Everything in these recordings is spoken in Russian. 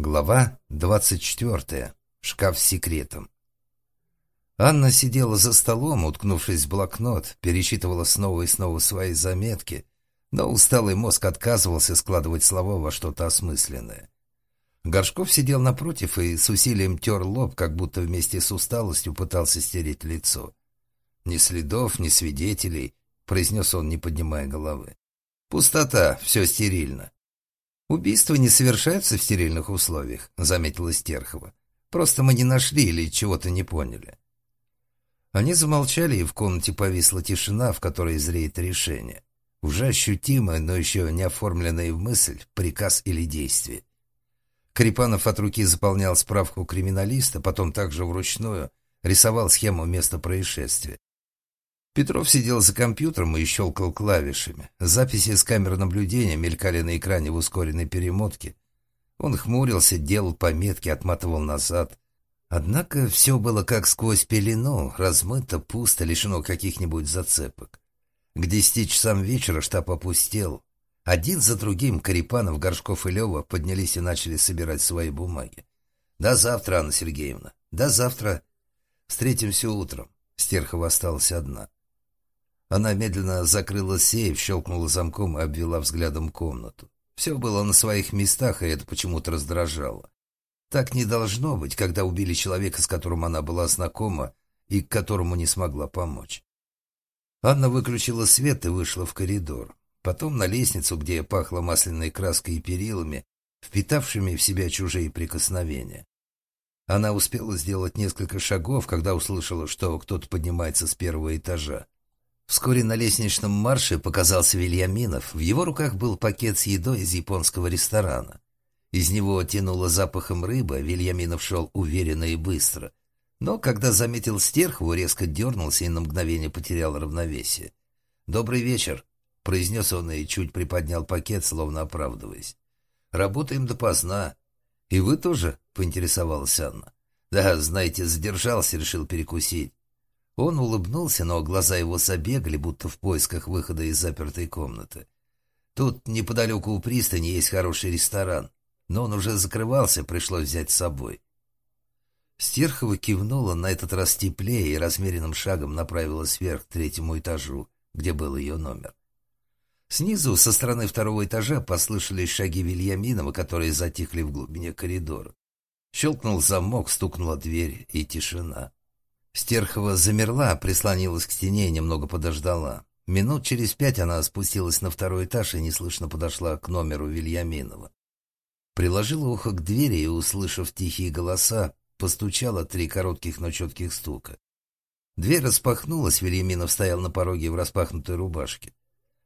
Глава 24. Шкаф с секретом. Анна сидела за столом, уткнувшись в блокнот, перечитывала снова и снова свои заметки, но усталый мозг отказывался складывать слова во что-то осмысленное. Горшков сидел напротив и с усилием тер лоб, как будто вместе с усталостью пытался стереть лицо. «Ни следов, ни свидетелей», — произнес он, не поднимая головы. «Пустота, все стерильно». «Убийства не совершаются в стерильных условиях», — заметила Стерхова. «Просто мы не нашли или чего-то не поняли». Они замолчали, и в комнате повисла тишина, в которой зреет решение. Уже ощутимое, но еще не оформленное в мысль, приказ или действие. Крипанов от руки заполнял справку криминалиста, потом также вручную рисовал схему места происшествия. Петров сидел за компьютером и щелкал клавишами. Записи с камер наблюдения мелькали на экране в ускоренной перемотке. Он хмурился, делал пометки, отматывал назад. Однако все было как сквозь пелену, размыто, пусто, лишено каких-нибудь зацепок. К десяти часам вечера штаб опустел. Один за другим Карипанов, Горшков и Лева поднялись и начали собирать свои бумаги. «До завтра, Анна Сергеевна. До завтра. Встретимся утром». Стерхова осталась одна. Она медленно закрыла сейф, щелкнула замком и обвела взглядом комнату. Все было на своих местах, и это почему-то раздражало. Так не должно быть, когда убили человека, с которым она была знакома и к которому не смогла помочь. Анна выключила свет и вышла в коридор. Потом на лестницу, где пахло масляной краской и перилами, впитавшими в себя чужие прикосновения. Она успела сделать несколько шагов, когда услышала, что кто-то поднимается с первого этажа. Вскоре на лестничном марше показался Вильяминов. В его руках был пакет с едой из японского ресторана. Из него тянуло запахом рыбы, Вильяминов шел уверенно и быстро. Но когда заметил Стерхову, резко дернулся и на мгновение потерял равновесие. «Добрый вечер», — произнес он и чуть приподнял пакет, словно оправдываясь. «Работаем допоздна». «И вы тоже?» — поинтересовалась Анна. «Да, знаете, задержался, решил перекусить. Он улыбнулся, но глаза его забегали, будто в поисках выхода из запертой комнаты. Тут неподалеку у пристани есть хороший ресторан, но он уже закрывался, пришлось взять с собой. Стерхова кивнула на этот раз теплее и размеренным шагом направилась вверх к третьему этажу, где был ее номер. Снизу, со стороны второго этажа, послышались шаги Вильяминова, которые затихли в глубине коридора. Щелкнул замок, стукнула дверь, и тишина. Стерхова замерла, прислонилась к стене и немного подождала. Минут через пять она спустилась на второй этаж и неслышно подошла к номеру Вильяминова. Приложила ухо к двери и, услышав тихие голоса, постучала три коротких, но четких стука. Дверь распахнулась, Вильяминов стоял на пороге в распахнутой рубашке.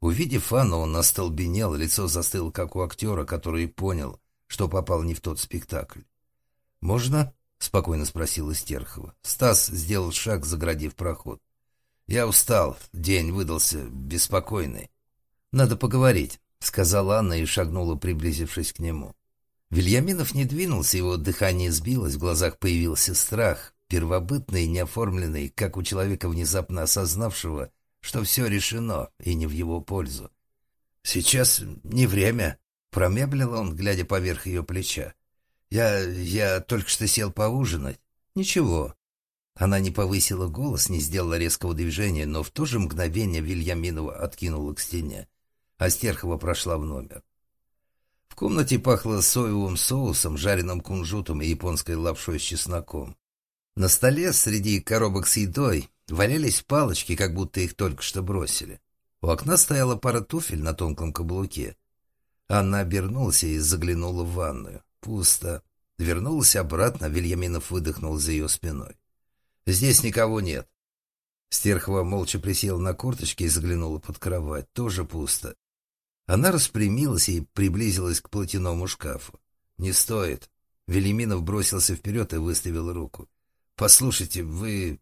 Увидев Анну, он остолбенел, лицо застыло, как у актера, который понял, что попал не в тот спектакль. «Можно?» — спокойно спросила Стерхова. Стас сделал шаг, заградив проход. «Я устал. День выдался беспокойный. Надо поговорить», — сказала Анна и шагнула, приблизившись к нему. Вильяминов не двинулся, его дыхание сбилось, в глазах появился страх, первобытный, неоформленный, как у человека, внезапно осознавшего, что все решено и не в его пользу. «Сейчас не время», — промеблил он, глядя поверх ее плеча. Я... я только что сел поужинать. Ничего. Она не повысила голос, не сделала резкого движения, но в то же мгновение Вильяминова откинула к стене, а Стерхова прошла в номер. В комнате пахло соевым соусом, жареным кунжутом и японской лапшой с чесноком. На столе среди коробок с едой валялись палочки, как будто их только что бросили. У окна стояла пара туфель на тонком каблуке. Анна обернулась и заглянула в ванную. Пусто. Вернулась обратно, Вильяминов выдохнул за ее спиной. «Здесь никого нет». Стерхова молча присела на корточки и заглянула под кровать. Тоже пусто. Она распрямилась и приблизилась к платяному шкафу. «Не стоит». Велиминов бросился вперед и выставил руку. «Послушайте, вы...»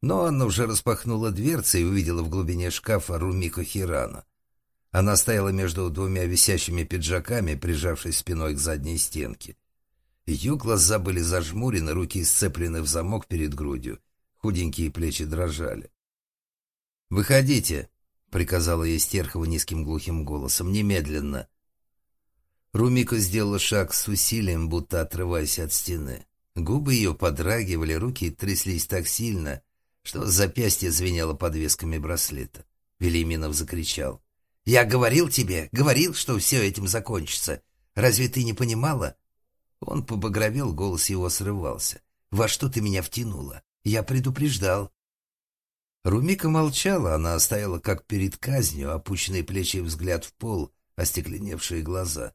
Но Анна уже распахнула дверцы и увидела в глубине шкафа Румико Хирана. Она стояла между двумя висящими пиджаками, прижавшись спиной к задней стенке. Ее глаза были зажмурены, руки сцеплены в замок перед грудью. Худенькие плечи дрожали. «Выходите!» — приказала ей Стерхова низким глухим голосом. «Немедленно!» Румика сделала шаг с усилием, будто отрываясь от стены. Губы ее подрагивали, руки тряслись так сильно, что запястье звенело подвесками браслета. Велиминов закричал. «Я говорил тебе, говорил, что все этим закончится. Разве ты не понимала?» Он побагровел, голос его срывался. «Во что ты меня втянула? Я предупреждал». Румика молчала, она стояла как перед казнью, опущенные плечи взгляд в пол, остекленевшие глаза.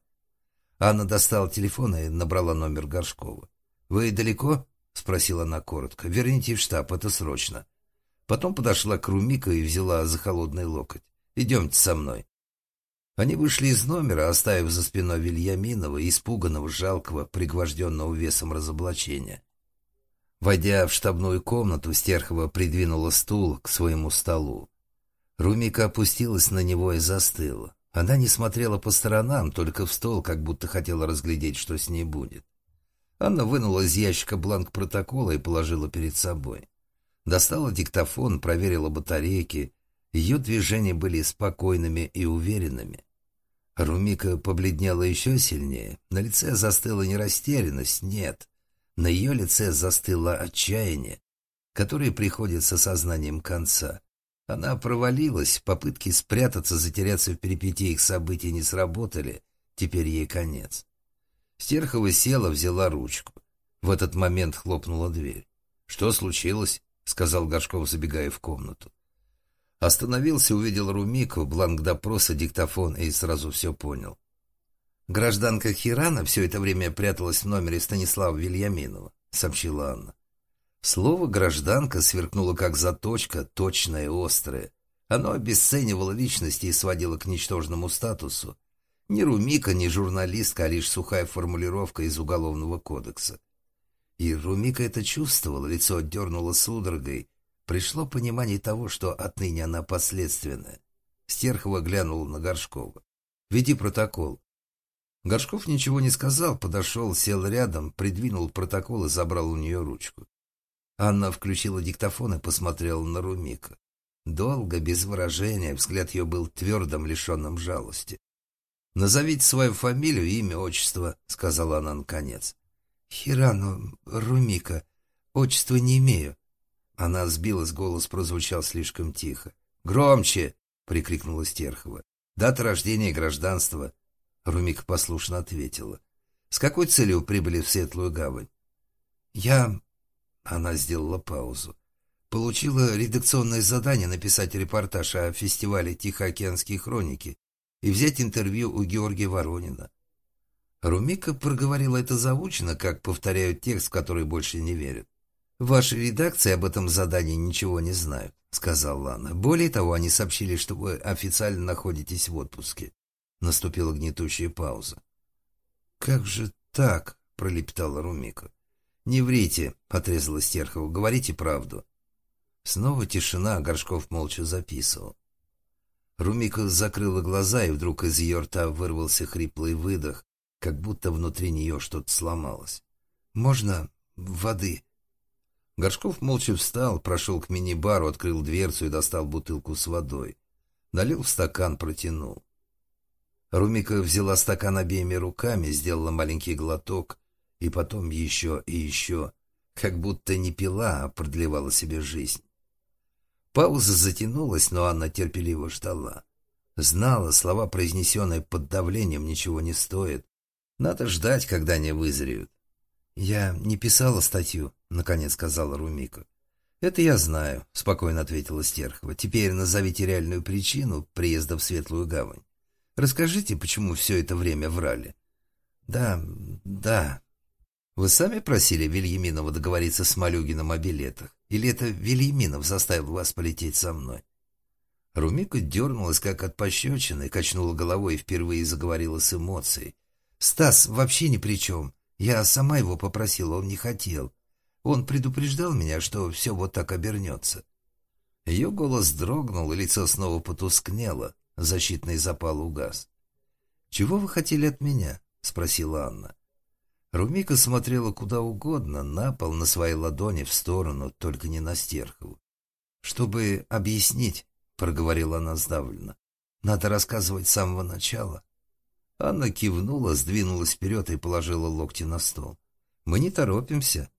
Анна достала телефон и набрала номер Горшкова. «Вы далеко?» — спросила она коротко. «Верните в штаб, это срочно». Потом подошла к Румика и взяла за холодный локоть. «Идемте со мной». Они вышли из номера, оставив за спиной Вильяминова, испуганного, жалкого, пригвожденного весом разоблачения. Войдя в штабную комнату, Стерхова придвинула стул к своему столу. Румика опустилась на него и застыла. Она не смотрела по сторонам, только в стол, как будто хотела разглядеть, что с ней будет. Анна вынула из ящика бланк протокола и положила перед собой. Достала диктофон, проверила батарейки. Ее движения были спокойными и уверенными. Румика побледнела еще сильнее. На лице застыла не растерянность, нет. На ее лице застыло отчаяние, которое приходит с осознанием конца. Она провалилась, попытки спрятаться, затеряться в перипетиях событий не сработали, теперь ей конец. Стерхова села, взяла ручку. В этот момент хлопнула дверь. «Что случилось?» — сказал Горшков, забегая в комнату. Остановился, увидел Румику, бланк допроса, диктофон и сразу все понял. «Гражданка Хирана все это время пряталась в номере Станислава Вильяминова», — сообщила Анна. Слово «гражданка» сверкнуло как заточка, точное и острое. Оно обесценивало личности и сводило к ничтожному статусу. Ни Румика, ни журналистка, а лишь сухая формулировка из Уголовного кодекса. И Румика это чувствовала, лицо отдернуло судорогой. Пришло понимание того, что отныне она последственная. Стерхова глянула на Горшкова. «Веди протокол». Горшков ничего не сказал, подошел, сел рядом, придвинул протокол и забрал у нее ручку. Анна включила диктофон и посмотрела на Румика. Долго, без выражения, взгляд ее был твердым, лишенным жалости. «Назовите свою фамилию, имя, отчество», — сказала она наконец. «Хирану Румика. Отчества не имею». Она сбилась, голос прозвучал слишком тихо. «Громче!» — прикрикнула Стерхова. «Дата рождения и гражданства». Румика послушно ответила. «С какой целью прибыли в Светлую Гавань?» «Я...» Она сделала паузу. «Получила редакционное задание написать репортаж о фестивале Тихоокеанские хроники и взять интервью у Георгия Воронина. Румика проговорила это заучено, как повторяют текст, в который больше не верят. «В вашей редакции об этом задании ничего не знают», — сказала Лана. «Более того, они сообщили, что вы официально находитесь в отпуске». Наступила гнетущая пауза. «Как же так?» — пролепетала Румика. «Не врите», — отрезала Стерхова. «Говорите правду». Снова тишина, Горшков молча записывал. Румика закрыла глаза, и вдруг из ее рта вырвался хриплый выдох, как будто внутри нее что-то сломалось. «Можно воды?» Горшков молча встал, прошел к мини-бару, открыл дверцу и достал бутылку с водой. Налил в стакан, протянул. Румика взяла стакан обеими руками, сделала маленький глоток, и потом еще и еще, как будто не пила, а продлевала себе жизнь. Пауза затянулась, но Анна терпеливо ждала. Знала, слова, произнесенные под давлением, ничего не стоят. Надо ждать, когда они вызреют. «Я не писала статью», — наконец сказала Румика. «Это я знаю», — спокойно ответила Стерхова. «Теперь назовите реальную причину приезда в Светлую Гавань. Расскажите, почему все это время врали». «Да, да». «Вы сами просили Вильяминова договориться с Малюгиным о билетах? Или это Вильяминов заставил вас полететь со мной?» Румика дернулась, как от пощечины, качнула головой и впервые заговорила с эмоцией. «Стас вообще ни при чем. Я сама его попросила, он не хотел. Он предупреждал меня, что все вот так обернется». Ее голос дрогнул, и лицо снова потускнело, защитный запал угас. «Чего вы хотели от меня?» — спросила Анна. Румика смотрела куда угодно, на пол, на свои ладони, в сторону, только не на Стерхову. «Чтобы объяснить», — проговорила она сдавленно, — «надо рассказывать с самого начала». Анна кивнула, сдвинулась вперед и положила локти на стол. «Мы не торопимся.